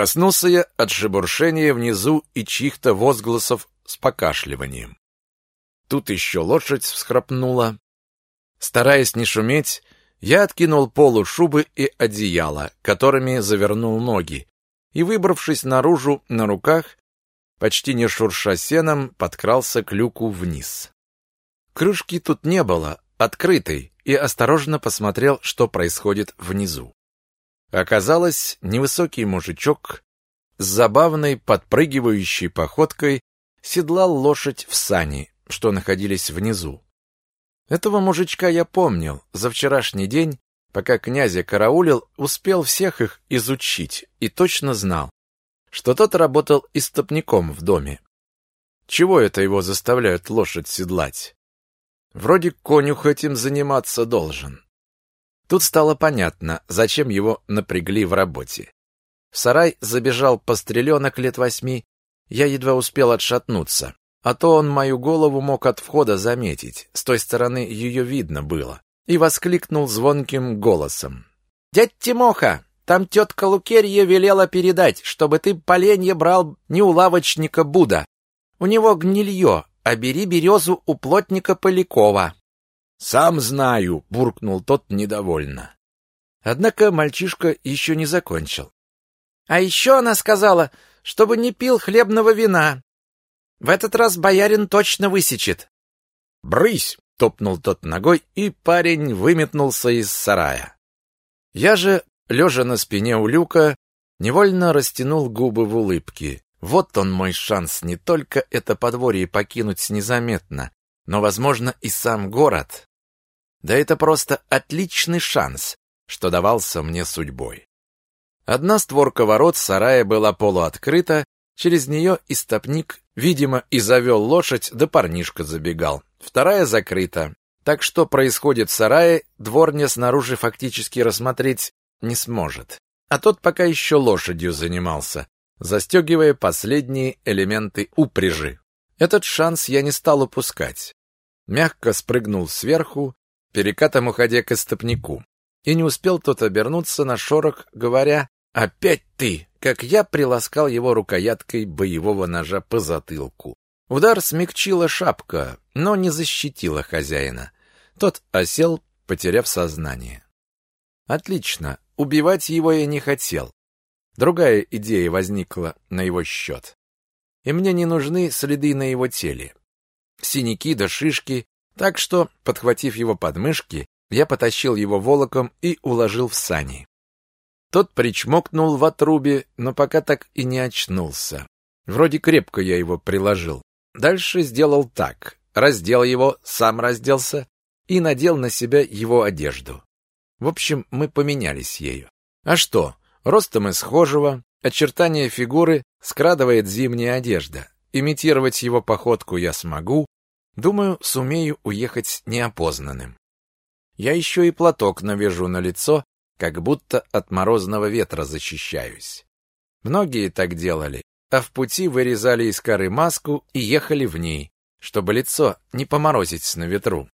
Проснулся я от шебуршения внизу и чьих-то возгласов с покашливанием. Тут еще лошадь всхрапнула. Стараясь не шуметь, я откинул полу шубы и одеяла, которыми завернул ноги, и, выбравшись наружу на руках, почти не шурша сеном, подкрался к люку вниз. Крышки тут не было, открытой, и осторожно посмотрел, что происходит внизу. Оказалось, невысокий мужичок с забавной подпрыгивающей походкой седлал лошадь в сани, что находились внизу. Этого мужичка я помнил. За вчерашний день, пока князя караулил, успел всех их изучить и точно знал, что тот работал истопником в доме. Чего это его заставляют лошадь седлать? Вроде конюх этим заниматься должен. Тут стало понятно, зачем его напрягли в работе. В сарай забежал постреленок лет восьми, я едва успел отшатнуться, а то он мою голову мог от входа заметить, с той стороны ее видно было, и воскликнул звонким голосом. «Дядь Тимоха, там тетка Лукерья велела передать, чтобы ты поленье брал не у лавочника Буда. У него гнилье, а бери березу у плотника Полякова. Сам знаю, буркнул тот недовольно. Однако мальчишка еще не закончил. А еще она сказала, чтобы не пил хлебного вина. В этот раз боярин точно высечет. Брысь, топнул тот ногой, и парень выметнулся из сарая. Я же, лежа на спине у люка, невольно растянул губы в улыбке. Вот он мой шанс не только это подворье покинуть незаметно, но, возможно, и сам город. Да это просто отличный шанс, что давался мне судьбой. Одна створка ворот сарая была полуоткрыта, через нее истопник, видимо, и завел лошадь, да парнишка забегал. Вторая закрыта, так что происходит в сарае, дворня снаружи фактически рассмотреть не сможет. А тот пока еще лошадью занимался, застегивая последние элементы упряжи. Этот шанс я не стал упускать. Мягко спрыгнул сверху, перекатом уходя к истопнику. И не успел тот обернуться на шорох, говоря «Опять ты!», как я приласкал его рукояткой боевого ножа по затылку. Удар смягчила шапка, но не защитила хозяина. Тот осел, потеряв сознание. Отлично, убивать его я не хотел. Другая идея возникла на его счет. И мне не нужны следы на его теле. Синяки да шишки так что, подхватив его подмышки, я потащил его волоком и уложил в сани. Тот причмокнул в отрубе, но пока так и не очнулся. Вроде крепко я его приложил. Дальше сделал так. Раздел его, сам разделся и надел на себя его одежду. В общем, мы поменялись ею. А что? Ростом и схожего, очертания фигуры скрадывает зимняя одежда. Имитировать его походку я смогу, Думаю, сумею уехать неопознанным. Я еще и платок навяжу на лицо, как будто от морозного ветра защищаюсь. Многие так делали, а в пути вырезали из коры маску и ехали в ней, чтобы лицо не поморозить на ветру.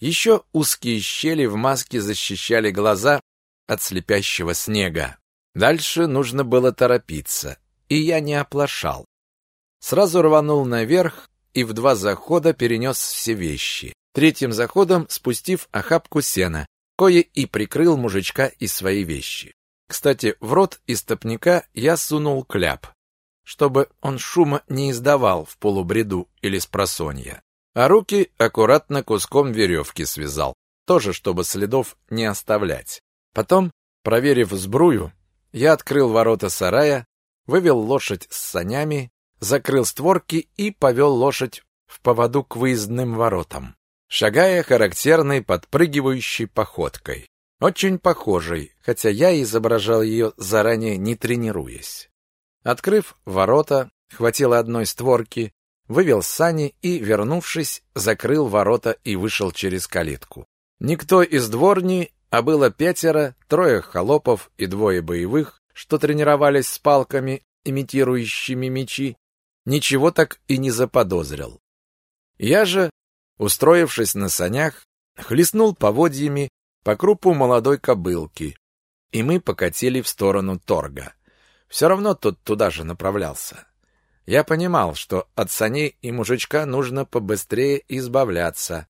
Еще узкие щели в маске защищали глаза от слепящего снега. Дальше нужно было торопиться, и я не оплошал. Сразу рванул наверх, и в два захода перенес все вещи. Третьим заходом спустив охапку сена, кое и прикрыл мужичка и свои вещи. Кстати, в рот истопника я сунул кляп, чтобы он шума не издавал в полубреду или с просонья. А руки аккуратно куском веревки связал, тоже чтобы следов не оставлять. Потом, проверив сбрую, я открыл ворота сарая, вывел лошадь с санями закрыл створки и повел лошадь в поводу к выездным воротам, шагая характерной подпрыгивающей походкой. Очень похожей, хотя я изображал ее заранее не тренируясь. Открыв ворота, хватило одной створки, вывел сани и, вернувшись, закрыл ворота и вышел через калитку. Никто из дворни, а было пятеро, трое холопов и двое боевых, что тренировались с палками, имитирующими мечи, ничего так и не заподозрил. Я же, устроившись на санях, хлестнул поводьями по крупу молодой кобылки, и мы покатили в сторону торга. Все равно тот туда же направлялся. Я понимал, что от саней и мужичка нужно побыстрее избавляться.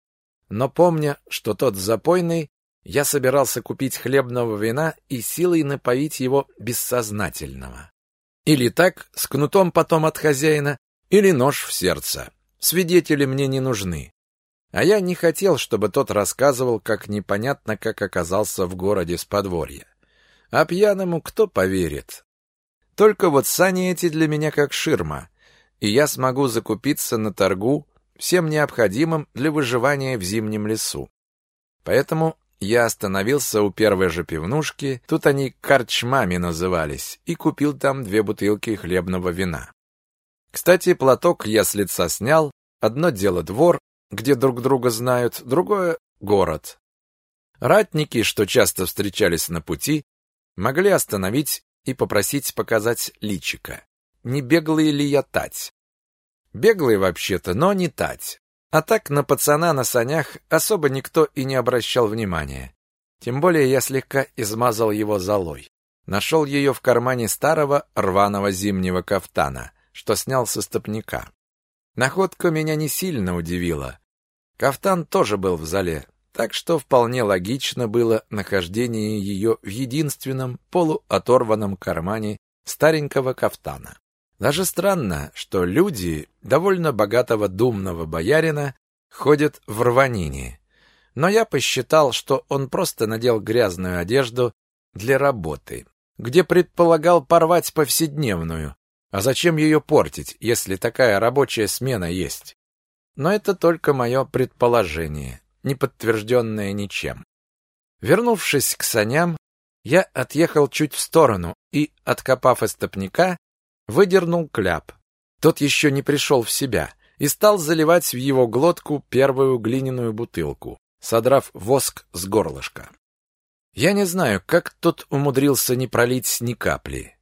Но помня, что тот запойный, я собирался купить хлебного вина и силой напоить его бессознательного. Или так, с кнутом потом от хозяина, или нож в сердце. Свидетели мне не нужны. А я не хотел, чтобы тот рассказывал, как непонятно, как оказался в городе с подворья. А пьяному кто поверит? Только вот сани эти для меня как ширма, и я смогу закупиться на торгу всем необходимым для выживания в зимнем лесу. Поэтому я остановился у первой же пивнушки, тут они корчмами назывались, и купил там две бутылки хлебного вина. Кстати, платок я с лица снял, одно дело двор, где друг друга знают, другое — город. Ратники, что часто встречались на пути, могли остановить и попросить показать личика. Не беглый ли я тать? Беглый вообще-то, но не тать. А так на пацана на санях особо никто и не обращал внимания. Тем более я слегка измазал его золой. Нашел ее в кармане старого рваного зимнего кафтана, что снял со стопника. Находка меня не сильно удивила. Кафтан тоже был в зале, так что вполне логично было нахождение ее в единственном полуоторванном кармане старенького кафтана. Даже странно, что люди довольно богатого думного боярина ходят в рванине. Но я посчитал, что он просто надел грязную одежду для работы, где предполагал порвать повседневную. А зачем ее портить, если такая рабочая смена есть? Но это только мое предположение, не подтвержденное ничем. Вернувшись к саням, я отъехал чуть в сторону и, откопав истопника, выдернул кляп. Тот еще не пришел в себя и стал заливать в его глотку первую глиняную бутылку, содрав воск с горлышка. Я не знаю, как тот умудрился не пролить ни капли.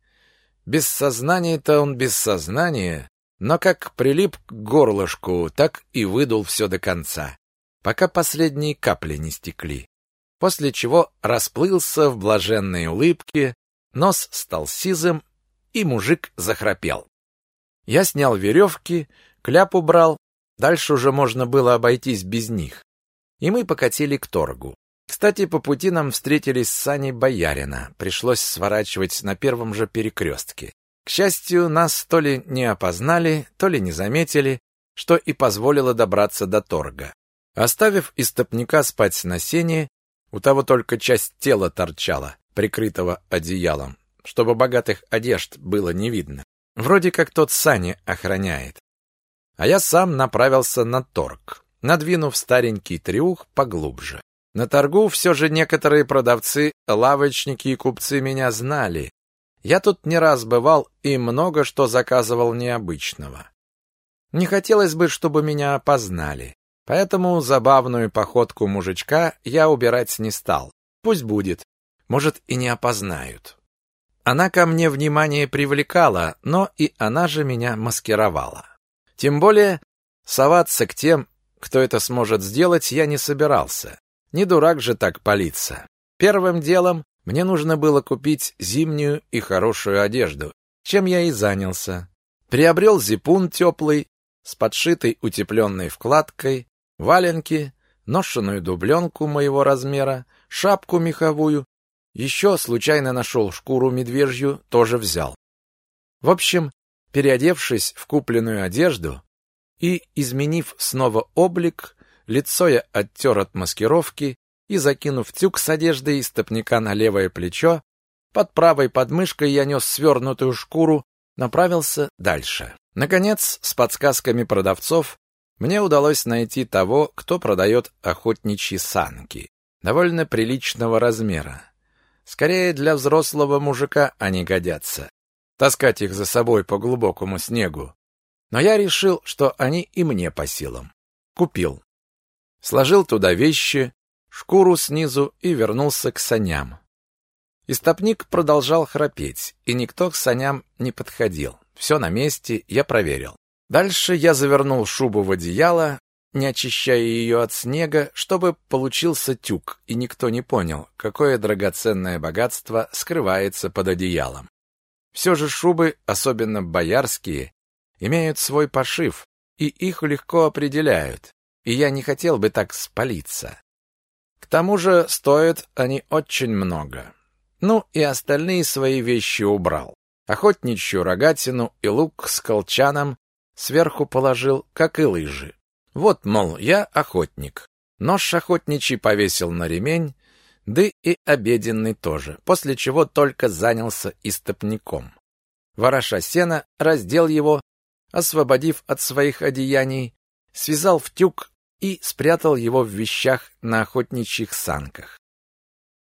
Без сознания-то он без сознания, но как прилип к горлышку, так и выдул все до конца, пока последние капли не стекли. После чего расплылся в блаженной улыбке, нос стал сизым, и мужик захрапел. Я снял веревки, кляп убрал, дальше уже можно было обойтись без них. И мы покатили к торгу. Кстати, по пути нам встретились сани боярина, пришлось сворачивать на первом же перекрестке. К счастью, нас то ли не опознали, то ли не заметили, что и позволило добраться до торга. Оставив истопника спать на сене, у того только часть тела торчала, прикрытого одеялом чтобы богатых одежд было не видно. Вроде как тот сани охраняет. А я сам направился на торг, надвинув старенький трюх поглубже. На торгу все же некоторые продавцы, лавочники и купцы меня знали. Я тут не раз бывал и много что заказывал необычного. Не хотелось бы, чтобы меня опознали. Поэтому забавную походку мужичка я убирать не стал. Пусть будет. Может, и не опознают. Она ко мне внимание привлекала, но и она же меня маскировала. Тем более, соваться к тем, кто это сможет сделать, я не собирался. Не дурак же так палиться. Первым делом мне нужно было купить зимнюю и хорошую одежду, чем я и занялся. Приобрел зипун теплый, с подшитой утепленной вкладкой, валенки, ношеную дубленку моего размера, шапку меховую еще случайно нашел шкуру медвежью, тоже взял. В общем, переодевшись в купленную одежду и изменив снова облик, лицо я оттер от маскировки и, закинув тюк с одеждой из топника на левое плечо, под правой подмышкой я нес свернутую шкуру, направился дальше. Наконец, с подсказками продавцов, мне удалось найти того, кто продает охотничьи санки, довольно приличного размера. Скорее для взрослого мужика они годятся. Таскать их за собой по глубокому снегу. Но я решил, что они и мне по силам. Купил. Сложил туда вещи, шкуру снизу и вернулся к саням. Истопник продолжал храпеть, и никто к саням не подходил. Все на месте, я проверил. Дальше я завернул шубу в одеяло, не очищая ее от снега, чтобы получился тюк, и никто не понял, какое драгоценное богатство скрывается под одеялом. Все же шубы, особенно боярские, имеют свой пошив, и их легко определяют, и я не хотел бы так спалиться. К тому же стоят они очень много. Ну и остальные свои вещи убрал. Охотничью рогатину и лук с колчаном сверху положил, как и лыжи. Вот, мол, я охотник. Нож охотничий повесил на ремень, да и обеденный тоже, после чего только занялся истопником. Вороша сена, раздел его, освободив от своих одеяний, связал в тюк и спрятал его в вещах на охотничьих санках.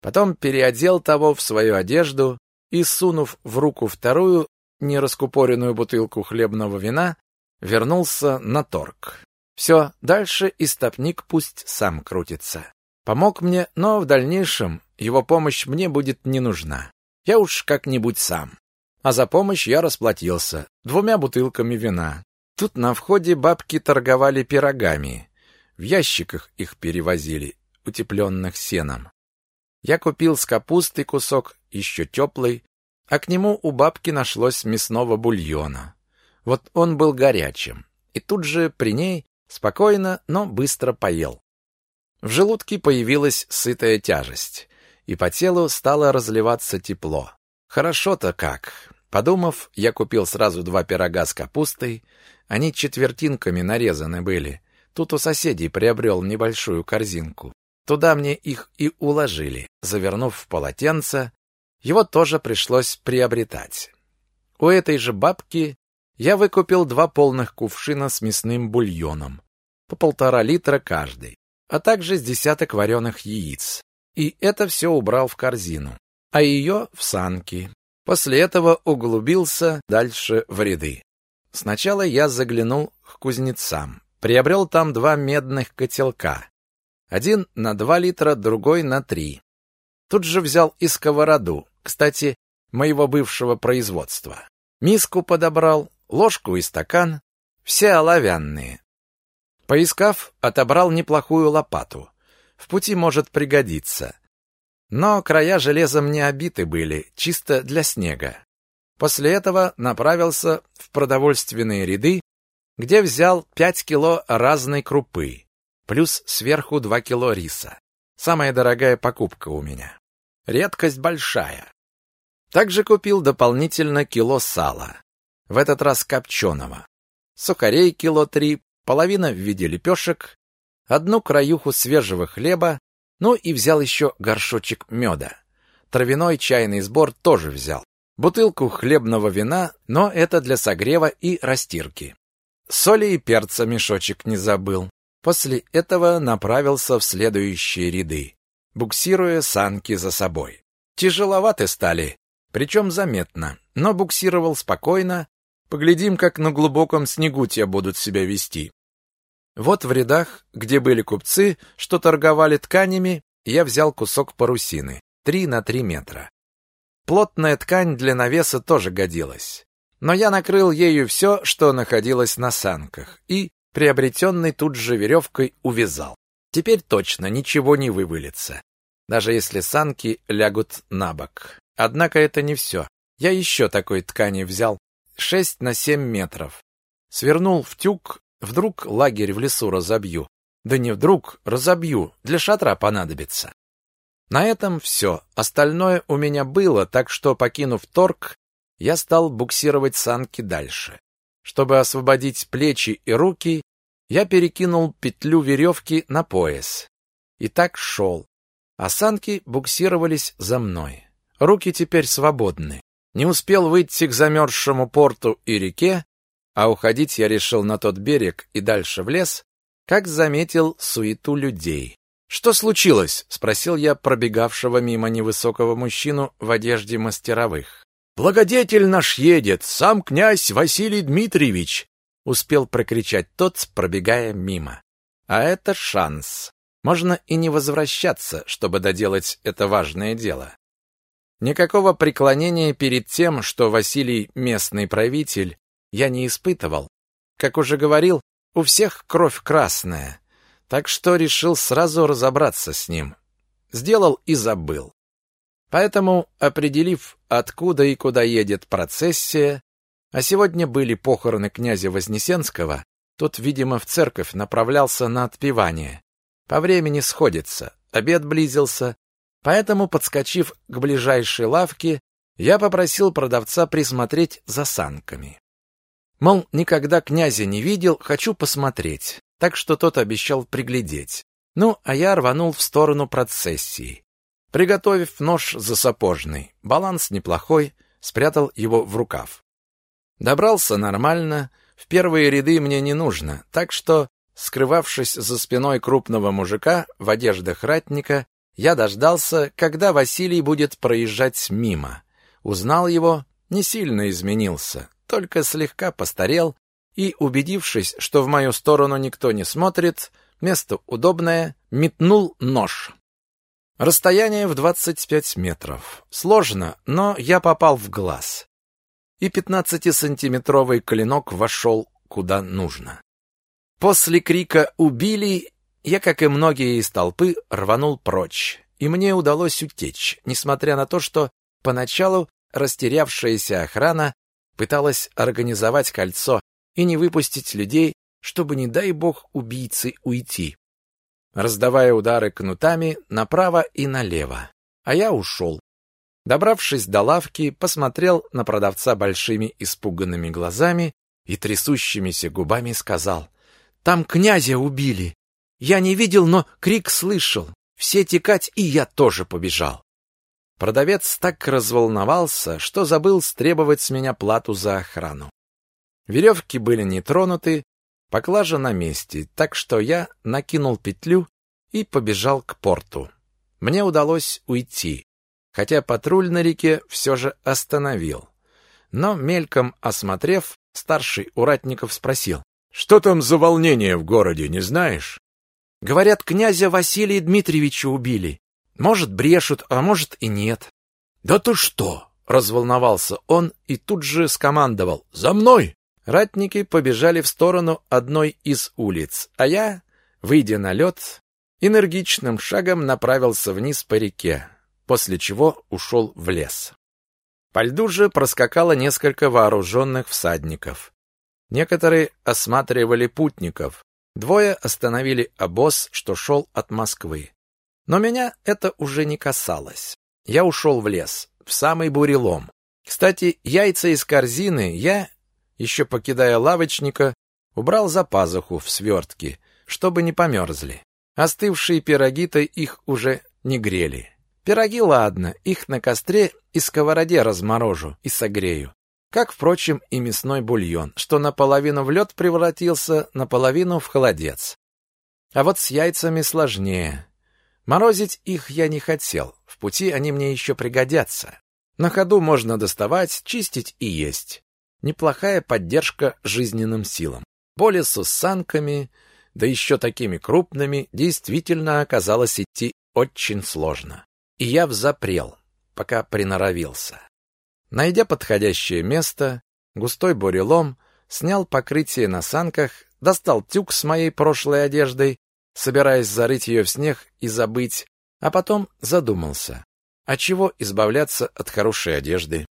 Потом переодел того в свою одежду и, сунув в руку вторую нераскупоренную бутылку хлебного вина, вернулся на торг. Все, дальше истопник пусть сам крутится. Помог мне, но в дальнейшем его помощь мне будет не нужна. Я уж как-нибудь сам. А за помощь я расплатился двумя бутылками вина. Тут на входе бабки торговали пирогами. В ящиках их перевозили, утепленных сеном. Я купил с капусты кусок, еще теплый, а к нему у бабки нашлось мясного бульона. Вот он был горячим. И тут же при ней спокойно, но быстро поел. В желудке появилась сытая тяжесть, и по телу стало разливаться тепло. Хорошо-то как. Подумав, я купил сразу два пирога с капустой. Они четвертинками нарезаны были. Тут у соседей приобрел небольшую корзинку. Туда мне их и уложили, завернув в полотенце. Его тоже пришлось приобретать. У этой же бабки я выкупил два полных кувшина с мясным бульоном, по полтора литра каждый а также с десяток вареных яиц. И это все убрал в корзину, а ее в санки. После этого углубился дальше в ряды. Сначала я заглянул к кузнецам. Приобрел там два медных котелка. Один на два литра, другой на три. Тут же взял и сковороду, кстати, моего бывшего производства. Миску подобрал, ложку и стакан, все оловянные. Поискав, отобрал неплохую лопату. В пути может пригодиться. Но края железом не обиты были, чисто для снега. После этого направился в продовольственные ряды, где взял 5 кило разной крупы, плюс сверху 2 кило риса. Самая дорогая покупка у меня. Редкость большая. Также купил дополнительно кило сала, в этот раз копченого. Сухарей кило три, половина в виде лепешек, одну краюху свежего хлеба, ну и взял еще горшочек меда. Травяной чайный сбор тоже взял. Бутылку хлебного вина, но это для согрева и растирки. Соли и перца мешочек не забыл. После этого направился в следующие ряды, буксируя санки за собой. Тяжеловаты стали, причем заметно, но буксировал спокойно. Поглядим, как на глубоком снегу те будут себя вести. Вот в рядах, где были купцы, что торговали тканями, я взял кусок парусины, три на три метра. Плотная ткань для навеса тоже годилась. Но я накрыл ею все, что находилось на санках, и, приобретенной тут же веревкой, увязал. Теперь точно ничего не вывалится, даже если санки лягут на бок. Однако это не все. Я еще такой ткани взял, шесть на семь метров. Свернул в тюк Вдруг лагерь в лесу разобью. Да не вдруг, разобью, для шатра понадобится. На этом все. Остальное у меня было, так что, покинув торг, я стал буксировать санки дальше. Чтобы освободить плечи и руки, я перекинул петлю веревки на пояс. И так шел. А санки буксировались за мной. Руки теперь свободны. Не успел выйти к замерзшему порту и реке, а уходить я решил на тот берег и дальше в лес, как заметил суету людей. «Что случилось?» — спросил я пробегавшего мимо невысокого мужчину в одежде мастеровых. «Благодетель наш едет, сам князь Василий Дмитриевич!» — успел прокричать тот, пробегая мимо. «А это шанс. Можно и не возвращаться, чтобы доделать это важное дело. Никакого преклонения перед тем, что Василий местный правитель, я не испытывал. Как уже говорил, у всех кровь красная, так что решил сразу разобраться с ним. Сделал и забыл. Поэтому, определив, откуда и куда едет процессия, а сегодня были похороны князя Вознесенского, тот, видимо, в церковь направлялся на отпевание. По времени сходится, обед близился, поэтому, подскочив к ближайшей лавке, я попросил продавца присмотреть за санками. Мол, никогда князя не видел, хочу посмотреть, так что тот обещал приглядеть. Ну, а я рванул в сторону процессии. Приготовив нож за сапожный, баланс неплохой, спрятал его в рукав. Добрался нормально, в первые ряды мне не нужно, так что, скрывавшись за спиной крупного мужика в одеждах ратника, я дождался, когда Василий будет проезжать мимо. Узнал его, не сильно изменился, только слегка постарел и, убедившись, что в мою сторону никто не смотрит, место удобное, метнул нож. Расстояние в 25 метров. Сложно, но я попал в глаз. И 15-сантиметровый клинок вошел куда нужно. После крика «Убили!» Я, как и многие из толпы, рванул прочь, и мне удалось утечь, несмотря на то, что поначалу растерявшаяся охрана пыталась организовать кольцо и не выпустить людей, чтобы, не дай бог, убийцы уйти раздавая удары кнутами направо и налево. А я ушел. Добравшись до лавки, посмотрел на продавца большими испуганными глазами и трясущимися губами сказал, «Там князя убили. Я не видел, но крик слышал. Все текать, и я тоже побежал». Продавец так разволновался, что забыл стребовать с меня плату за охрану. Веревки были не тронуты, Поклажа на месте, так что я накинул петлю и побежал к порту. Мне удалось уйти, хотя патруль на реке все же остановил. Но мельком осмотрев, старший уратников спросил: "Что там за волнение в городе, не знаешь?" Говорят, князя Василия Дмитриевича убили. Может, брешут, а может и нет. Да ты что? разволновался он и тут же скомандовал: "За мной!" Ратники побежали в сторону одной из улиц, а я, выйдя на лед, энергичным шагом направился вниз по реке, после чего ушел в лес. По льду же проскакало несколько вооруженных всадников. Некоторые осматривали путников, двое остановили обоз, что шел от Москвы. Но меня это уже не касалось. Я ушел в лес, в самый бурелом. Кстати, яйца из корзины я еще покидая лавочника, убрал за пазуху в свертки, чтобы не померзли. Остывшие пироги-то их уже не грели. Пироги ладно, их на костре и сковороде разморожу и согрею. Как, впрочем, и мясной бульон, что наполовину в лед превратился, наполовину в холодец. А вот с яйцами сложнее. Морозить их я не хотел, в пути они мне еще пригодятся. На ходу можно доставать, чистить и есть неплохая поддержка жизненным силам. Лесу с санками, да еще такими крупными, действительно оказалось идти очень сложно. И я взапрел, пока приноровился. Найдя подходящее место, густой бурелом, снял покрытие на санках, достал тюк с моей прошлой одеждой, собираясь зарыть ее в снег и забыть, а потом задумался, а чего избавляться от хорошей одежды?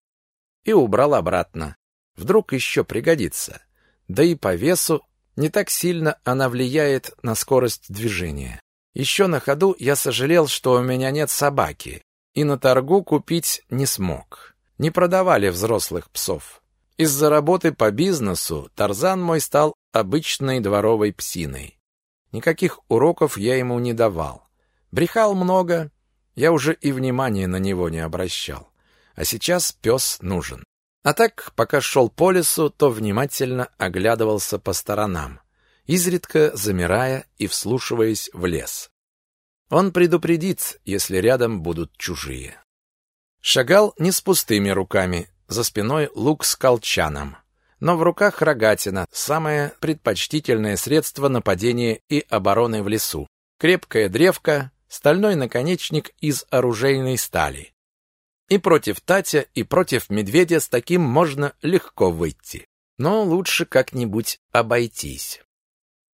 И убрал обратно, Вдруг еще пригодится. Да и по весу не так сильно она влияет на скорость движения. Еще на ходу я сожалел, что у меня нет собаки, и на торгу купить не смог. Не продавали взрослых псов. Из-за работы по бизнесу Тарзан мой стал обычной дворовой псиной. Никаких уроков я ему не давал. Брехал много, я уже и внимания на него не обращал. А сейчас пес нужен. А так, пока шел по лесу, то внимательно оглядывался по сторонам, изредка замирая и вслушиваясь в лес. Он предупредит, если рядом будут чужие. Шагал не с пустыми руками, за спиной лук с колчаном, но в руках рогатина, самое предпочтительное средство нападения и обороны в лесу. Крепкая древка, стальной наконечник из оружейной стали. И против Татя, и против медведя с таким можно легко выйти. Но лучше как-нибудь обойтись.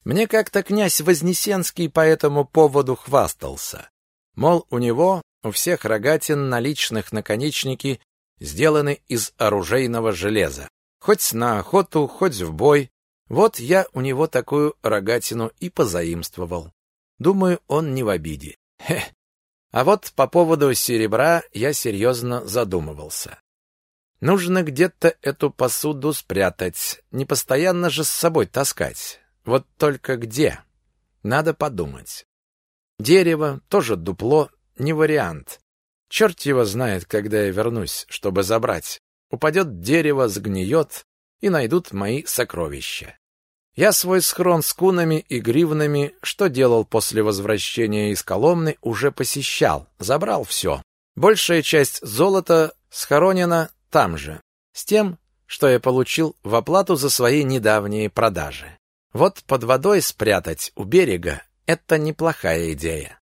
Мне как-то князь Вознесенский по этому поводу хвастался. Мол, у него У всех рогатин наличных наконечники сделаны из оружейного железа. Хоть на охоту, хоть в бой. Вот я у него такую рогатину и позаимствовал. Думаю, он не в обиде. Хе. А вот по поводу серебра я серьезно задумывался. Нужно где-то эту посуду спрятать, не постоянно же с собой таскать. Вот только где? Надо подумать. Дерево, тоже дупло, не вариант. Черт его знает, когда я вернусь, чтобы забрать. Упадет дерево, сгниет, и найдут мои сокровища. Я свой схрон с кунами и гривнами, что делал после возвращения из Коломны, уже посещал, забрал все. Большая часть золота схоронена там же, с тем, что я получил в оплату за свои недавние продажи. Вот под водой спрятать у берега — это неплохая идея.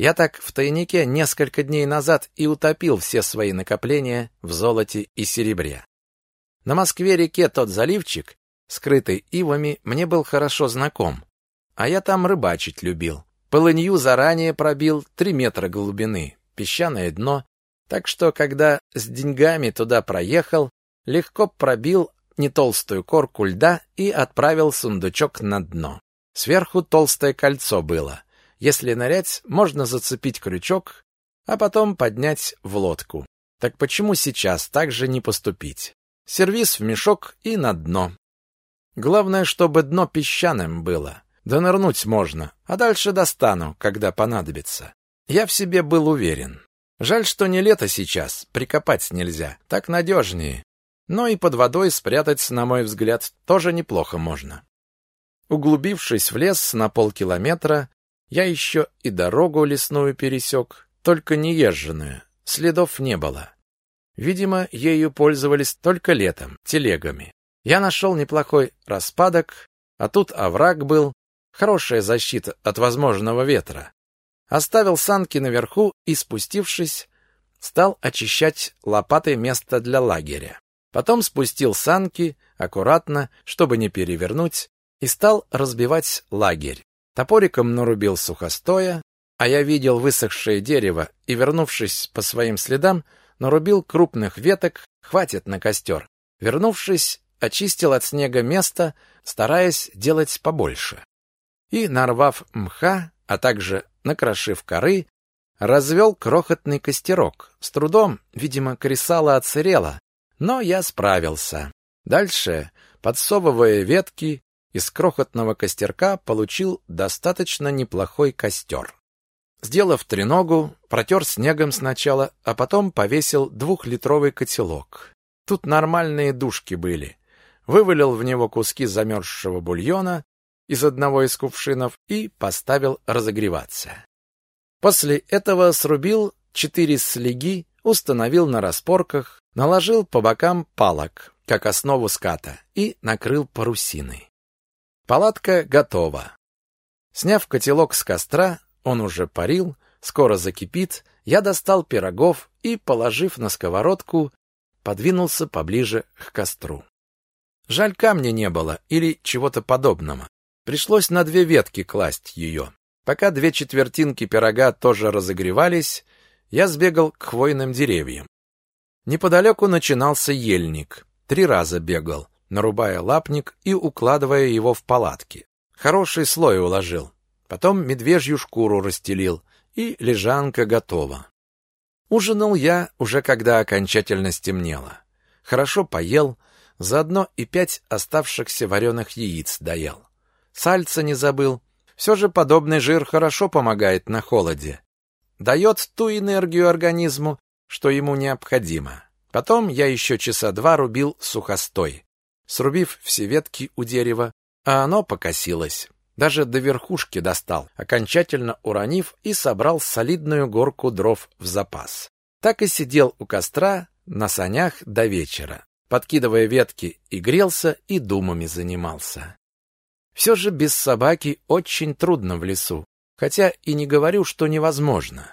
Я так в тайнике несколько дней назад и утопил все свои накопления в золоте и серебре. На Москве-реке тот заливчик, скрытый ивами, мне был хорошо знаком, а я там рыбачить любил. Полынью заранее пробил три метра глубины, песчаное дно, так что, когда с деньгами туда проехал, легко пробил не толстую корку льда и отправил сундучок на дно. Сверху толстое кольцо было — если нырять, можно зацепить крючок, а потом поднять в лодку. Так почему сейчас так же не поступить? Сервис в мешок и на дно. Главное, чтобы дно песчаным было. Да нырнуть можно, а дальше достану, когда понадобится. Я в себе был уверен. Жаль, что не лето сейчас, прикопать нельзя, так надежнее. Но и под водой спрятать, на мой взгляд, тоже неплохо можно. Углубившись в лес на полкилометра, я еще и дорогу лесную пересек, только неезженную, следов не было. Видимо, ею пользовались только летом, телегами. Я нашел неплохой распадок, а тут овраг был, хорошая защита от возможного ветра. Оставил санки наверху и, спустившись, стал очищать лопатой место для лагеря. Потом спустил санки аккуратно, чтобы не перевернуть, и стал разбивать лагерь. Топориком нарубил сухостоя, а я видел высохшее дерево и, вернувшись по своим следам, нарубил крупных веток, хватит на костер. Вернувшись, очистил от снега место, стараясь делать побольше. И, нарвав мха, а также накрошив коры, развел крохотный костерок. С трудом, видимо, кресало отсырело, но я справился. Дальше, подсовывая ветки, из крохотного костерка получил достаточно неплохой костер. Сделав треногу, протер снегом сначала, а потом повесил двухлитровый котелок. Тут нормальные душки были. Вывалил в него куски замерзшего бульона из одного из кувшинов и поставил разогреваться. После этого срубил четыре слеги, установил на распорках, наложил по бокам палок, как основу ската, и накрыл парусиной. Палатка готова. Сняв котелок с костра, он уже парил, скоро закипит, я достал пирогов и, положив на сковородку, подвинулся поближе к костру. Жаль, камня не было или чего-то подобного. Пришлось на две ветки класть ее. Пока две четвертинки пирога тоже разогревались, я сбегал к хвойным деревьям. Неподалеку начинался ельник. Три раза бегал нарубая лапник и укладывая его в палатки. Хороший слой уложил. Потом медвежью шкуру расстелил, и лежанка готова. Ужинал я уже когда окончательно стемнело. Хорошо поел, заодно и пять оставшихся вареных яиц доел. Сальца не забыл. Все же подобный жир хорошо помогает на холоде. Дает ту энергию организму, что ему необходимо. Потом я еще часа два рубил сухостой срубив все ветки у дерева, а оно покосилось. Даже до верхушки достал, окончательно уронив и собрал солидную горку дров в запас. Так и сидел у костра на санях до вечера, подкидывая ветки и грелся, и думами занимался. Все же без собаки очень трудно в лесу, хотя и не говорю, что невозможно.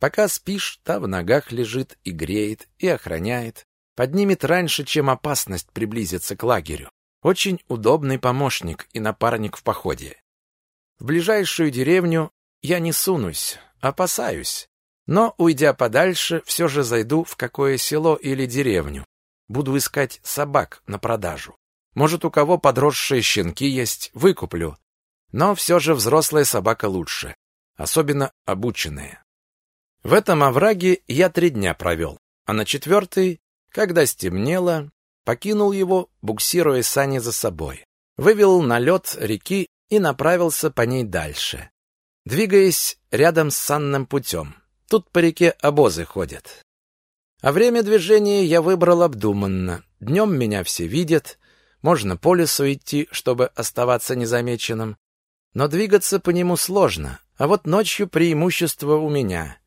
Пока спишь, та в ногах лежит и греет, и охраняет, Поднимет раньше, чем опасность приблизится к лагерю. Очень удобный помощник и напарник в походе. В ближайшую деревню я не сунусь, опасаюсь. Но, уйдя подальше, все же зайду в какое село или деревню. Буду искать собак на продажу. Может, у кого подросшие щенки есть, выкуплю. Но все же взрослая собака лучше, особенно обученная. В этом овраге я три дня провел, а на четвертый, когда стемнело, покинул его, буксируя сани за собой. Вывел на лед реки и направился по ней дальше, двигаясь рядом с санным путем. Тут по реке обозы ходят. А время движения я выбрал обдуманно. Днем меня все видят, можно по лесу идти, чтобы оставаться незамеченным, но двигаться по нему сложно, а вот ночью преимущество у меня.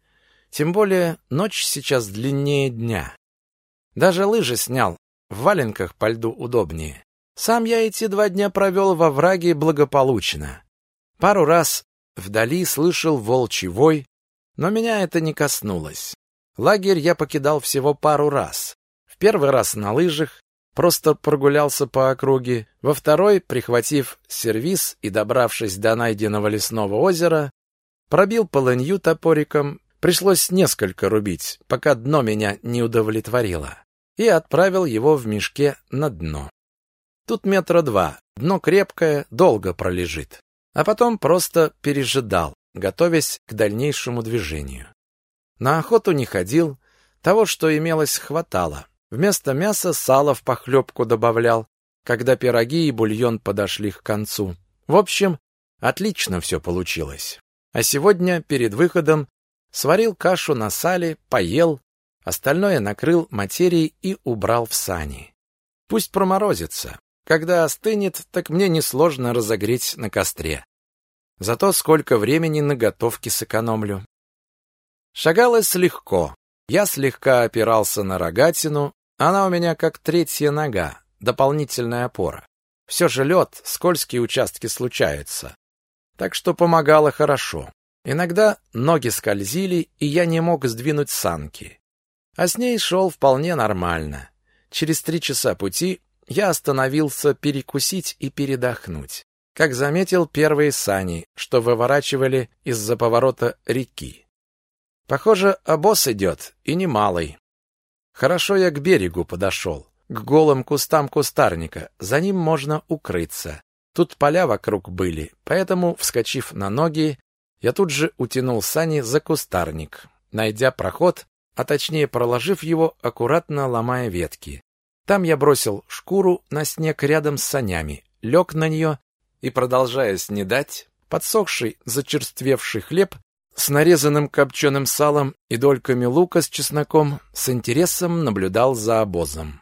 Тем более ночь сейчас длиннее дня. Даже лыжи снял, в валенках по льду удобнее. Сам я эти два дня провел во враге благополучно. Пару раз вдали слышал волчий вой, но меня это не коснулось. Лагерь я покидал всего пару раз. В первый раз на лыжах, просто прогулялся по округе, во второй, прихватив сервиз и добравшись до найденного лесного озера, пробил полынью топориком, пришлось несколько рубить, пока дно меня не удовлетворило, и отправил его в мешке на дно. Тут метра два, дно крепкое, долго пролежит, а потом просто пережидал, готовясь к дальнейшему движению. На охоту не ходил, того, что имелось, хватало. Вместо мяса сало в похлебку добавлял, когда пироги и бульон подошли к концу. В общем, отлично все получилось. А сегодня, перед выходом, сварил кашу на сале, поел, остальное накрыл материей и убрал в сани. Пусть проморозится. Когда остынет, так мне несложно разогреть на костре. Зато сколько времени на готовке сэкономлю. Шагалось легко. Я слегка опирался на рогатину, она у меня как третья нога, дополнительная опора. Все же лед, скользкие участки случаются. Так что помогало хорошо. Иногда ноги скользили, и я не мог сдвинуть санки. А с ней шел вполне нормально. Через три часа пути я остановился перекусить и передохнуть как заметил первые сани, что выворачивали из-за поворота реки. Похоже, обоз идет, и немалый. Хорошо я к берегу подошел, к голым кустам кустарника, за ним можно укрыться. Тут поля вокруг были, поэтому, вскочив на ноги, я тут же утянул сани за кустарник, найдя проход, а точнее проложив его, аккуратно ломая ветки. Там я бросил шкуру на снег рядом с санями, лег на нее и, продолжая снедать, подсохший, зачерствевший хлеб с нарезанным копченым салом и дольками лука с чесноком с интересом наблюдал за обозом.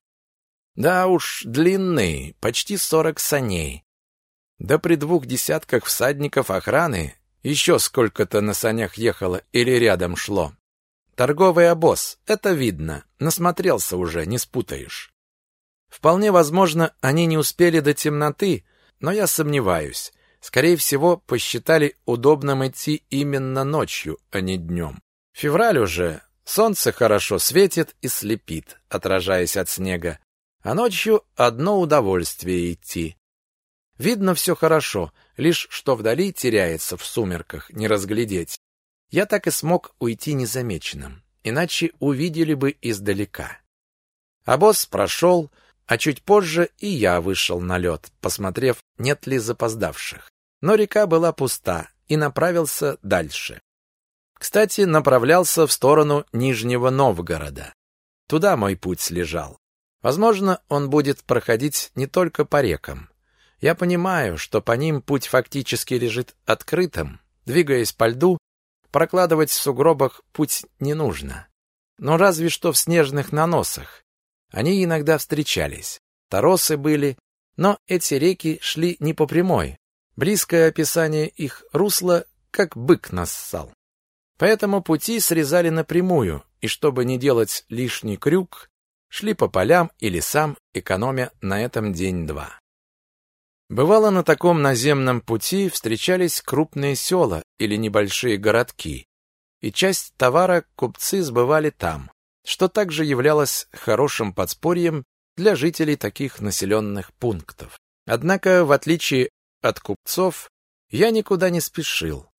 Да уж, длинный, почти сорок саней. Да при двух десятках всадников охраны еще сколько-то на санях ехало или рядом шло. Торговый обоз, это видно, насмотрелся уже, не спутаешь. Вполне возможно, они не успели до темноты, но я сомневаюсь. Скорее всего, посчитали удобным идти именно ночью, а не днем. Февраль уже, солнце хорошо светит и слепит, отражаясь от снега, а ночью одно удовольствие идти. Видно все хорошо, лишь что вдали теряется в сумерках, не разглядеть. Я так и смог уйти незамеченным, иначе увидели бы издалека. А босс прошел, а чуть позже и я вышел на лед, посмотрев, нет ли запоздавших. Но река была пуста, и направился дальше. Кстати, направлялся в сторону Нижнего Новгорода. Туда мой путь лежал. Возможно, он будет проходить не только по рекам. Я понимаю, что по ним путь фактически лежит открытым. Двигаясь по льду, прокладывать в сугробах путь не нужно. Но разве что в снежных наносах. Они иногда встречались. Торосы были, но эти реки шли не по прямой. Близкое описание их русла, как бык нассал. Поэтому пути срезали напрямую, и чтобы не делать лишний крюк, шли по полям и лесам, экономя на этом день-два. Бывало, на таком наземном пути встречались крупные села или небольшие городки, и часть товара купцы сбывали там что также являлось хорошим подспорьем для жителей таких населенных пунктов. Однако, в отличие от купцов, я никуда не спешил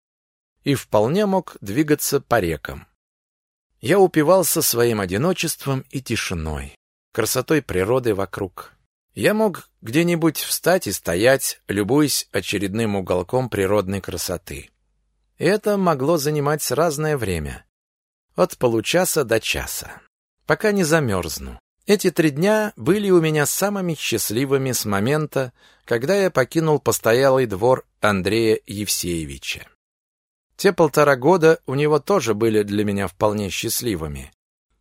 и вполне мог двигаться по рекам. Я упивался своим одиночеством и тишиной, красотой природы вокруг. Я мог где-нибудь встать и стоять, любуясь очередным уголком природной красоты. И это могло занимать разное время, от получаса до часа, пока не замерзну. Эти три дня были у меня самыми счастливыми с момента, когда я покинул постоялый двор Андрея Евсеевича. Те полтора года у него тоже были для меня вполне счастливыми.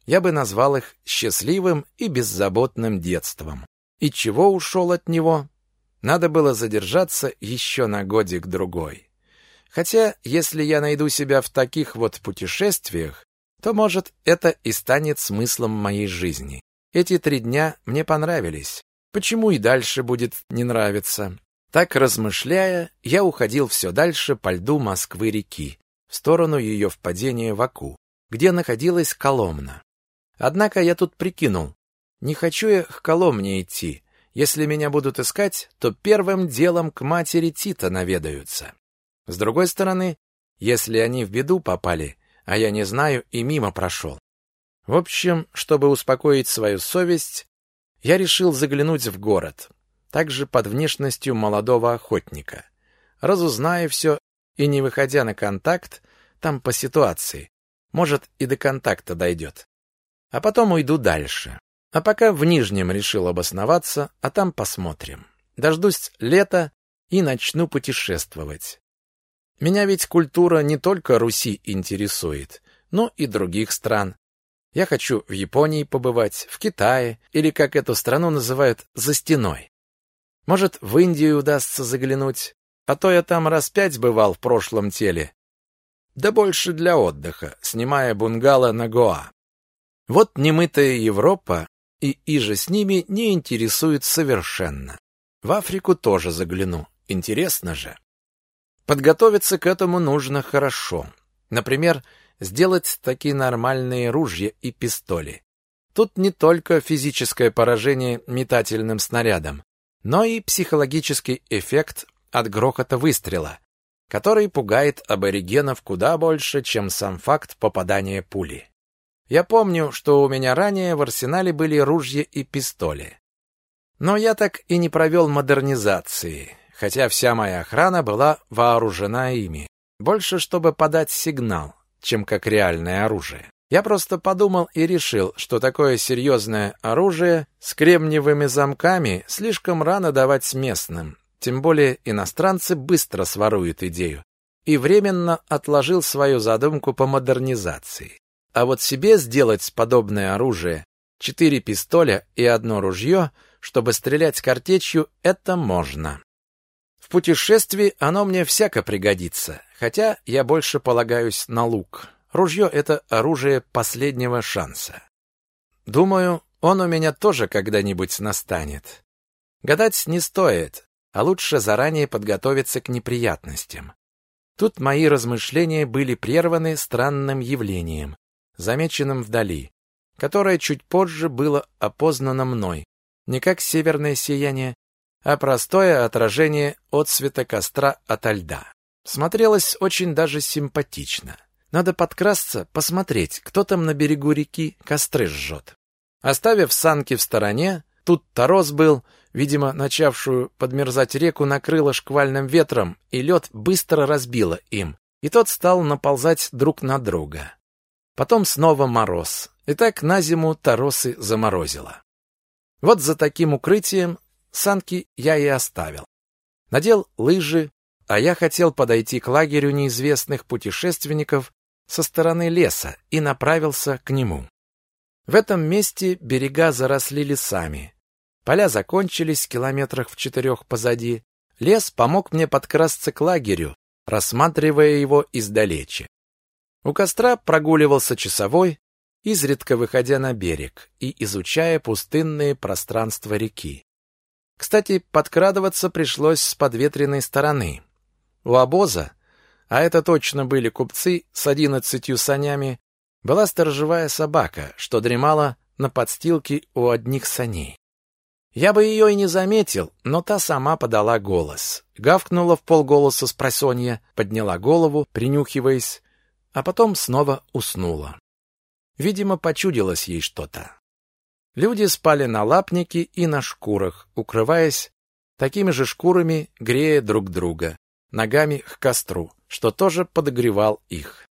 Я бы назвал их счастливым и беззаботным детством. И чего ушел от него? Надо было задержаться еще на годик-другой. Хотя, если я найду себя в таких вот путешествиях, то, может, это и станет смыслом моей жизни. Эти три дня мне понравились. Почему и дальше будет не нравиться? Так, размышляя, я уходил все дальше по льду Москвы-реки, в сторону ее впадения в Аку, где находилась Коломна. Однако я тут прикинул, не хочу я к Коломне идти. Если меня будут искать, то первым делом к матери Тита наведаются. С другой стороны, если они в беду попали, а я не знаю и мимо прошел. В общем, чтобы успокоить свою совесть, я решил заглянуть в город, также под внешностью молодого охотника. Разузнаю все и, не выходя на контакт, там по ситуации, может и до контакта дойдет. А потом уйду дальше. А пока в Нижнем решил обосноваться, а там посмотрим. Дождусь лета и начну путешествовать. Меня ведь культура не только Руси интересует, но и других стран. Я хочу в Японии побывать, в Китае, или, как эту страну называют, за стеной. Может, в Индию удастся заглянуть, а то я там раз пять бывал в прошлом теле. Да больше для отдыха, снимая бунгало на Гоа. Вот немытая Европа и иже с ними не интересует совершенно. В Африку тоже загляну, интересно же. Подготовиться к этому нужно хорошо. Например, сделать такие нормальные ружья и пистоли. Тут не только физическое поражение метательным снарядом, но и психологический эффект от грохота выстрела, который пугает аборигенов куда больше, чем сам факт попадания пули. Я помню, что у меня ранее в арсенале были ружья и пистоли. Но я так и не провел модернизации, хотя вся моя охрана была вооружена ими. Больше, чтобы подать сигнал, чем как реальное оружие. Я просто подумал и решил, что такое серьезное оружие с кремниевыми замками слишком рано давать местным. Тем более иностранцы быстро своруют идею. И временно отложил свою задумку по модернизации. А вот себе сделать подобное оружие, четыре пистоля и одно ружье, чтобы стрелять картечью, это можно. В путешествии оно мне всяко пригодится, хотя я больше полагаюсь на лук. Ружье — это оружие последнего шанса. Думаю, он у меня тоже когда-нибудь настанет. Гадать не стоит, а лучше заранее подготовиться к неприятностям. Тут мои размышления были прерваны странным явлением, замеченным вдали, которое чуть позже было опознано мной, не как северное сияние, а простое отражение отсвета костра ото льда. Смотрелось очень даже симпатично. Надо подкрасться, посмотреть, кто там на берегу реки костры жжет. Оставив санки в стороне, тут торос был, видимо, начавшую подмерзать реку накрыло шквальным ветром, и лед быстро разбило им, и тот стал наползать друг на друга. Потом снова мороз. И так на зиму торосы заморозило. Вот за таким укрытием санки я и оставил. Надел лыжи, а я хотел подойти к лагерю неизвестных путешественников со стороны леса и направился к нему. В этом месте берега заросли лесами. Поля закончились километрах в четырех позади. Лес помог мне подкрасться к лагерю, рассматривая его издалече. У костра прогуливался часовой, изредка выходя на берег и изучая пустынные пространства реки. Кстати, подкрадываться пришлось с подветренной стороны. У обоза, а это точно были купцы с одиннадцатью санями, была сторожевая собака, что дремала на подстилке у одних саней. Я бы ее и не заметил, но та сама подала голос. Гавкнула в полголоса с просонья, подняла голову, принюхиваясь, а потом снова уснула. Видимо, почудилось ей что-то. Люди спали на лапнике и на шкурах, укрываясь такими же шкурами, грея друг друга, ногами к костру, что тоже подогревал их.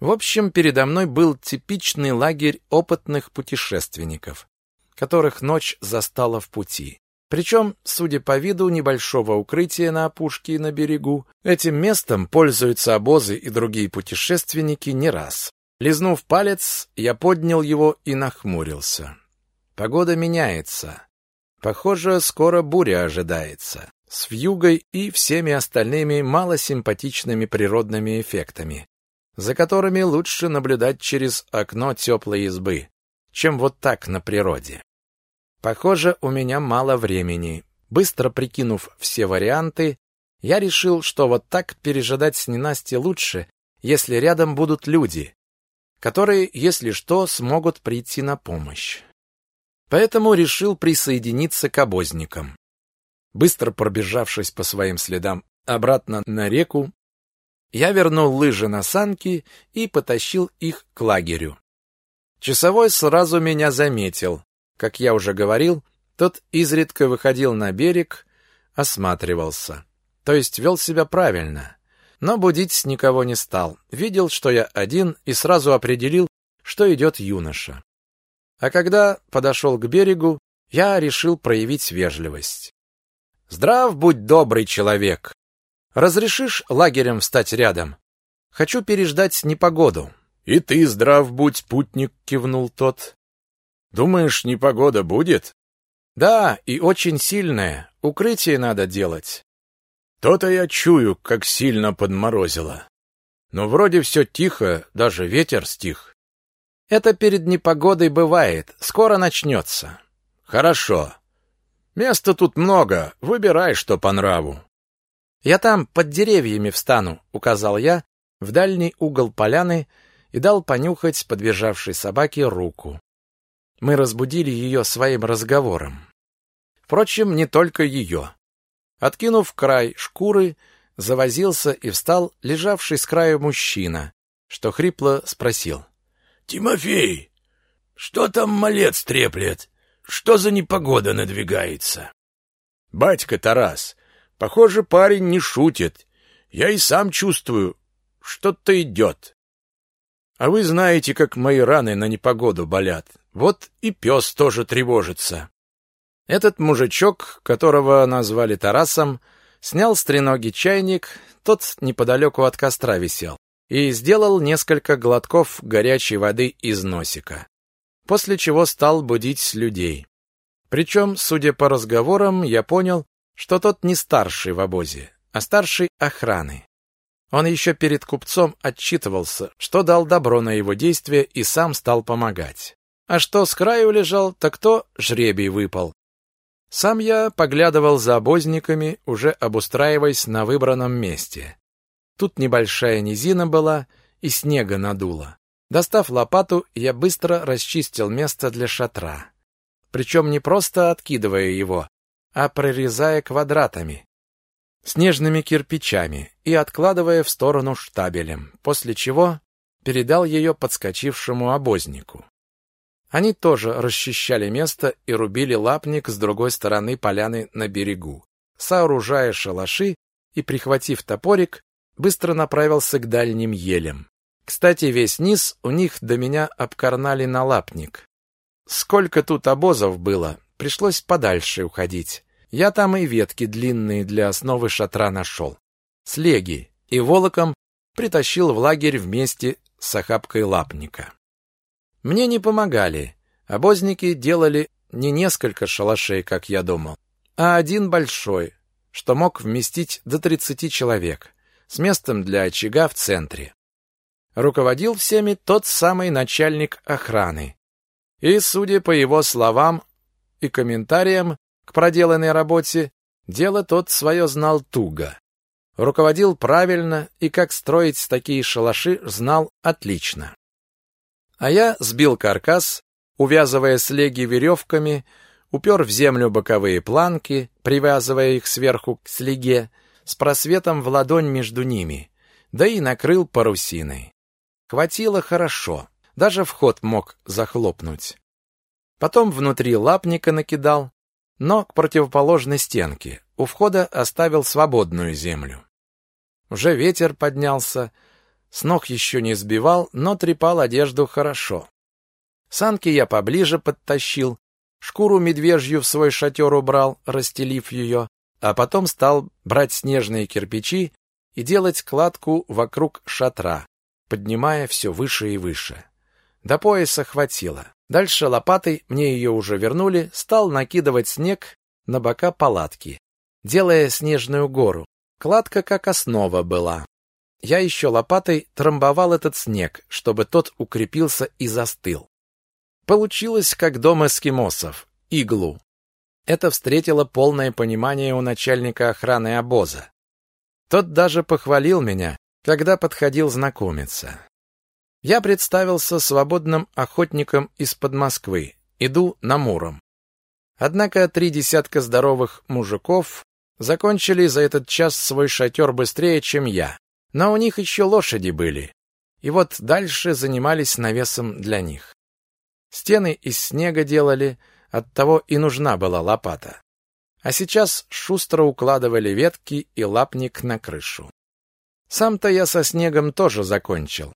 В общем, передо мной был типичный лагерь опытных путешественников, которых ночь застала в пути. Причем, судя по виду небольшого укрытия на опушке и на берегу, этим местом пользуются обозы и другие путешественники не раз. Лизнув палец, я поднял его и нахмурился. Погода меняется. Похоже, скоро буря ожидается. С вьюгой и всеми остальными малосимпатичными природными эффектами, за которыми лучше наблюдать через окно теплой избы, чем вот так на природе. Похоже, у меня мало времени. Быстро прикинув все варианты, я решил, что вот так пережидать с ненастья лучше, если рядом будут люди, которые, если что, смогут прийти на помощь. Поэтому решил присоединиться к обозникам. Быстро пробежавшись по своим следам обратно на реку, я вернул лыжи на санки и потащил их к лагерю. Часовой сразу меня заметил, как я уже говорил, тот изредка выходил на берег, осматривался. То есть вел себя правильно. Но будить никого не стал. Видел, что я один, и сразу определил, что идет юноша. А когда подошел к берегу, я решил проявить вежливость. «Здрав будь, добрый человек! Разрешишь лагерем встать рядом? Хочу переждать непогоду». «И ты здрав будь, путник!» — кивнул тот. Думаешь, непогода будет? Да, и очень сильная. Укрытие надо делать. То-то я чую, как сильно подморозило. Но вроде все тихо, даже ветер стих. Это перед непогодой бывает, скоро начнется. Хорошо. Места тут много, выбирай, что по нраву. Я там под деревьями встану, указал я в дальний угол поляны и дал понюхать подбежавшей собаке руку. Мы разбудили ее своим разговором. Впрочем, не только ее. Откинув край шкуры, завозился и встал лежавший с краю мужчина, что хрипло спросил. — Тимофей, что там малец треплет? Что за непогода надвигается? — Батька Тарас, похоже, парень не шутит. Я и сам чувствую, что-то идет. А вы знаете, как мои раны на непогоду болят. Вот и пес тоже тревожится. Этот мужичок, которого назвали Тарасом, снял с треноги чайник, тот неподалеку от костра висел, и сделал несколько глотков горячей воды из носика. После чего стал будить людей. Причем, судя по разговорам, я понял, что тот не старший в обозе, а старший охраны. Он еще перед купцом отчитывался, что дал добро на его действия и сам стал помогать. А что с краю лежал, так то жребий выпал. Сам я поглядывал за обозниками, уже обустраиваясь на выбранном месте. Тут небольшая низина была, и снега надуло. Достав лопату, я быстро расчистил место для шатра. Причем не просто откидывая его, а прорезая квадратами, снежными кирпичами и откладывая в сторону штабелем, после чего передал ее подскочившему обознику. Они тоже расчищали место и рубили лапник с другой стороны поляны на берегу. Сооружая шалаши и прихватив топорик, быстро направился к дальним елям. Кстати, весь низ у них до меня обкорнали на лапник. Сколько тут обозов было, пришлось подальше уходить. Я там и ветки длинные для основы шатра нашел. Слеги и волоком притащил в лагерь вместе с охапкой лапника. Мне не помогали. Обозники делали не несколько шалашей, как я думал, а один большой, что мог вместить до 30 человек, с местом для очага в центре. Руководил всеми тот самый начальник охраны. И, судя по его словам и комментариям к проделанной работе, дело тот свое знал туго. Руководил правильно и как строить такие шалаши знал отлично. А я сбил каркас, увязывая слеги веревками, упер в землю боковые планки, привязывая их сверху к слеге, с просветом в ладонь между ними, да и накрыл парусиной. Хватило хорошо. Даже вход мог захлопнуть. Потом внутри лапника накидал, но к противоположной стенке. У входа оставил свободную землю. Уже ветер поднялся, с ног еще не сбивал, но трепал одежду хорошо. Санки я поближе подтащил, шкуру медвежью в свой шатер убрал, расстелив ее, а потом стал брать снежные кирпичи и делать кладку вокруг шатра, поднимая все выше и выше. До пояса хватило. Дальше лопатой, мне ее уже вернули, стал накидывать снег на бока палатки, делая снежную гору. Кладка как основа была. Я еще лопатой трамбовал этот снег, чтобы тот укрепился и застыл. Получилось, как дом эскимосов, иглу. Это встретило полное понимание у начальника охраны обоза. Тот даже похвалил меня, когда подходил знакомиться. Я представился свободным охотником из-под Москвы, иду на Муром. Однако три десятка здоровых мужиков закончили за этот час свой шатер быстрее, чем я. Но у них еще лошади были. И вот дальше занимались навесом для них. Стены из снега делали, оттого и нужна была лопата. А сейчас шустро укладывали ветки и лапник на крышу. Сам-то я со снегом тоже закончил.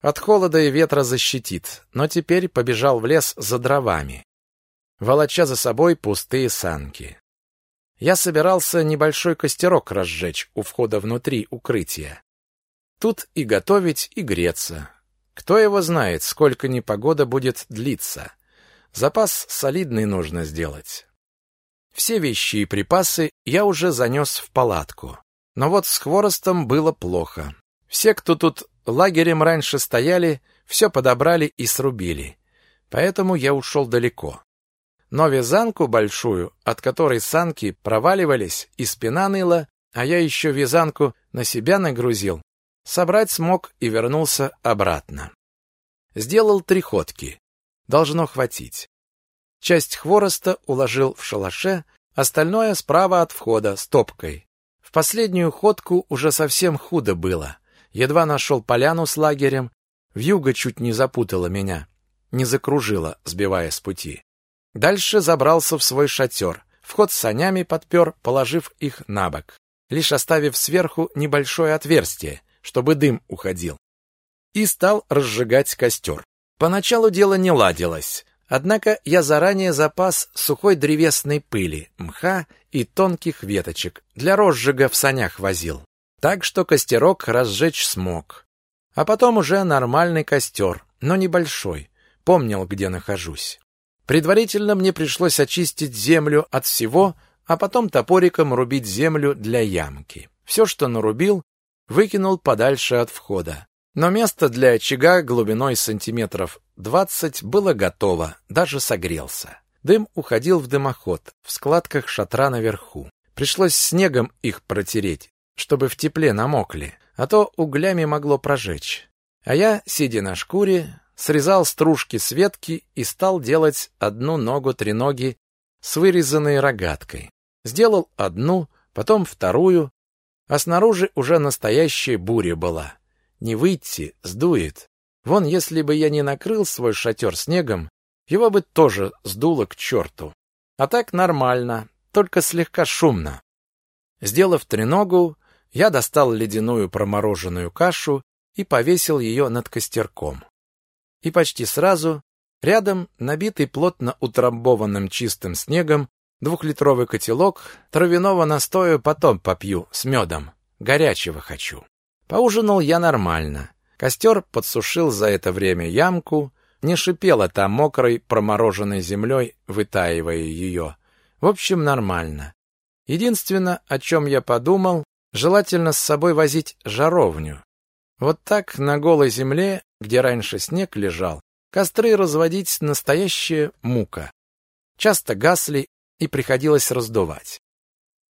От холода и ветра защитит, но теперь побежал в лес за дровами, волоча за собой пустые санки. Я собирался небольшой костерок разжечь у входа внутри укрытия. Тут и готовить, и греться. Кто его знает, сколько непогода будет длиться. Запас солидный нужно сделать. Все вещи и припасы я уже занес в палатку. Но вот с хворостом было плохо. Все, кто тут лагерем раньше стояли, все подобрали и срубили. Поэтому я ушел далеко. Но вязанку большую, от которой санки проваливались и спина ныла, а я еще вязанку на себя нагрузил, собрать смог и вернулся обратно. Сделал три ходки. Должно хватить. Часть хвороста уложил в шалаше, остальное справа от входа, стопкой. В последнюю ходку уже совсем худо было. Едва нашел поляну с лагерем, вьюга чуть не запутала меня, не закружила, сбивая с пути. Дальше забрался в свой шатер, вход с санями подпер, положив их на бок, лишь оставив сверху небольшое отверстие, чтобы дым уходил. И стал разжигать костер. Поначалу дело не ладилось, однако я заранее запас сухой древесной пыли, мха и тонких веточек для розжига в санях возил. Так что костерок разжечь смог. А потом уже нормальный костер, но небольшой. Помнил, где нахожусь. Предварительно мне пришлось очистить землю от всего, а потом топориком рубить землю для ямки. Все, что нарубил, выкинул подальше от входа. Но место для очага глубиной сантиметров двадцать было готово, даже согрелся. Дым уходил в дымоход, в складках шатра наверху. Пришлось снегом их протереть, чтобы в тепле намокли, а то углями могло прожечь. А я, сидя на шкуре, срезал стружки с ветки и стал делать одну ногу треноги с вырезанной рогаткой. Сделал одну, потом вторую, а снаружи уже настоящая буря была. Не выйти, сдует. Вон, если бы я не накрыл свой шатер снегом, его бы тоже сдуло к черту. А так нормально, только слегка шумно. Сделав треногу, я достал ледяную промороженную кашу и повесил ее над костерком. И почти сразу рядом, набитый плотно утрамбованным чистым снегом, двухлитровый котелок травяного настоя потом попью с медом. Горячего хочу. Поужинал я нормально. Костер подсушил за это время ямку, не шипела там мокрой промороженной землей, вытаивая ее. В общем, нормально. Единственное, о чем я подумал, Желательно с собой возить жаровню. Вот так на голой земле, где раньше снег лежал, костры разводить настоящая мука. Часто гасли и приходилось раздувать.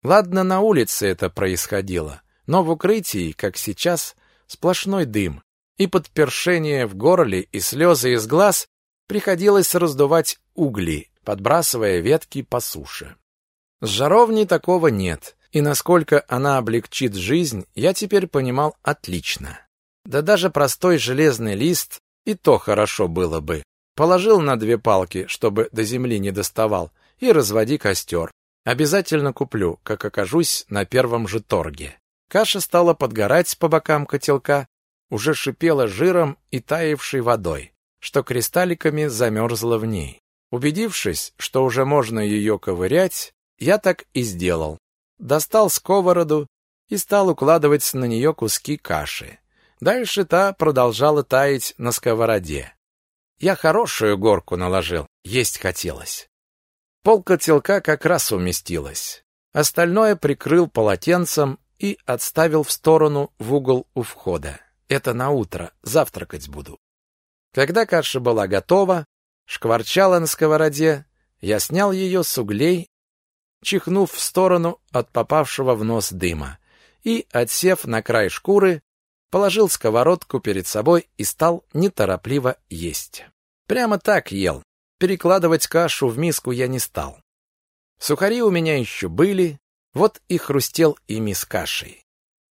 Ладно, на улице это происходило, но в укрытии, как сейчас, сплошной дым, и подпершение в горле и слезы из глаз приходилось раздувать угли, подбрасывая ветки по суше. С жаровней такого нет, и насколько она облегчит жизнь, я теперь понимал отлично. Да даже простой железный лист И то хорошо было бы. Положил на две палки, чтобы до земли не доставал, и разводи костер. Обязательно куплю, как окажусь на первом же торге. Каша стала подгорать по бокам котелка, уже шипела жиром и таявшей водой, что кристалликами замерзла в ней. Убедившись, что уже можно ее ковырять, я так и сделал. Достал сковороду и стал укладывать на нее куски каши. Дальше та продолжала таять на сковороде. Я хорошую горку наложил, есть хотелось. Пол котелка как раз уместилось. Остальное прикрыл полотенцем и отставил в сторону в угол у входа. Это на утро, завтракать буду. Когда каша была готова, шкварчала на сковороде, я снял ее с углей, чихнув в сторону от попавшего в нос дыма, и, отсев на край шкуры, положил сковородку перед собой и стал неторопливо есть. Прямо так ел. Перекладывать кашу в миску я не стал. Сухари у меня еще были, вот и хрустел ими с кашей.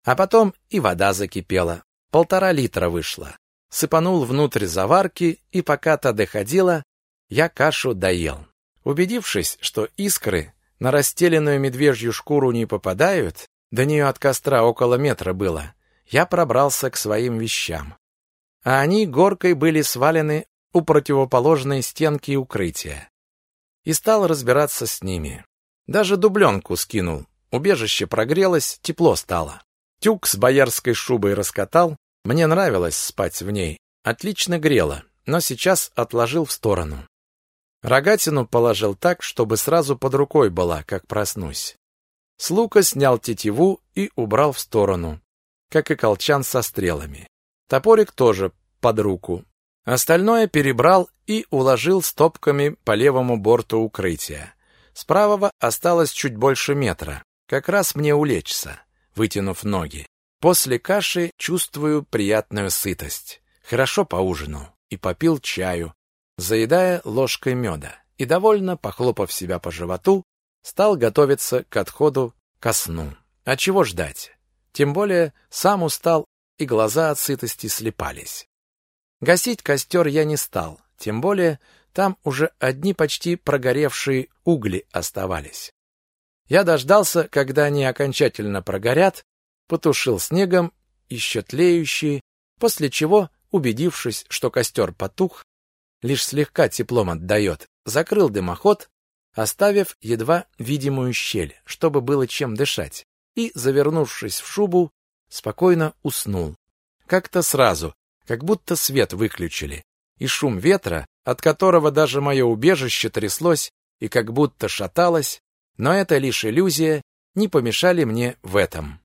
А потом и вода закипела. Полтора литра вышло. Сыпанул внутрь заварки, и пока та доходила, я кашу доел. Убедившись, что искры на расстеленную медвежью шкуру не попадают, до нее от костра около метра было, я пробрался к своим вещам. А они горкой были свалены у противоположной стенки укрытия. И стал разбираться с ними. Даже дубленку скинул. Убежище прогрелось, тепло стало. Тюк с боярской шубой раскатал. Мне нравилось спать в ней. Отлично грело, но сейчас отложил в сторону. Рогатину положил так, чтобы сразу под рукой была, как проснусь. С лука снял тетиву и убрал в сторону как и колчан со стрелами. Топорик тоже под руку. Остальное перебрал и уложил стопками по левому борту укрытия. С правого осталось чуть больше метра. Как раз мне улечься, вытянув ноги. После каши чувствую приятную сытость. Хорошо поужинал и попил чаю, заедая ложкой меда. И довольно, похлопав себя по животу, стал готовиться к отходу ко сну. А чего ждать? Тем более сам устал, и глаза от сытости слепались. Гасить костер я не стал, тем более там уже одни почти прогоревшие угли оставались. Я дождался, когда они окончательно прогорят, потушил снегом еще тлеющие, после чего, убедившись, что костер потух, лишь слегка теплом отдает, закрыл дымоход, оставив едва видимую щель, чтобы было чем дышать и, завернувшись в шубу, спокойно уснул. Как-то сразу, как будто свет выключили, и шум ветра, от которого даже мое убежище тряслось и как будто шаталось, но это лишь иллюзия, не помешали мне в этом.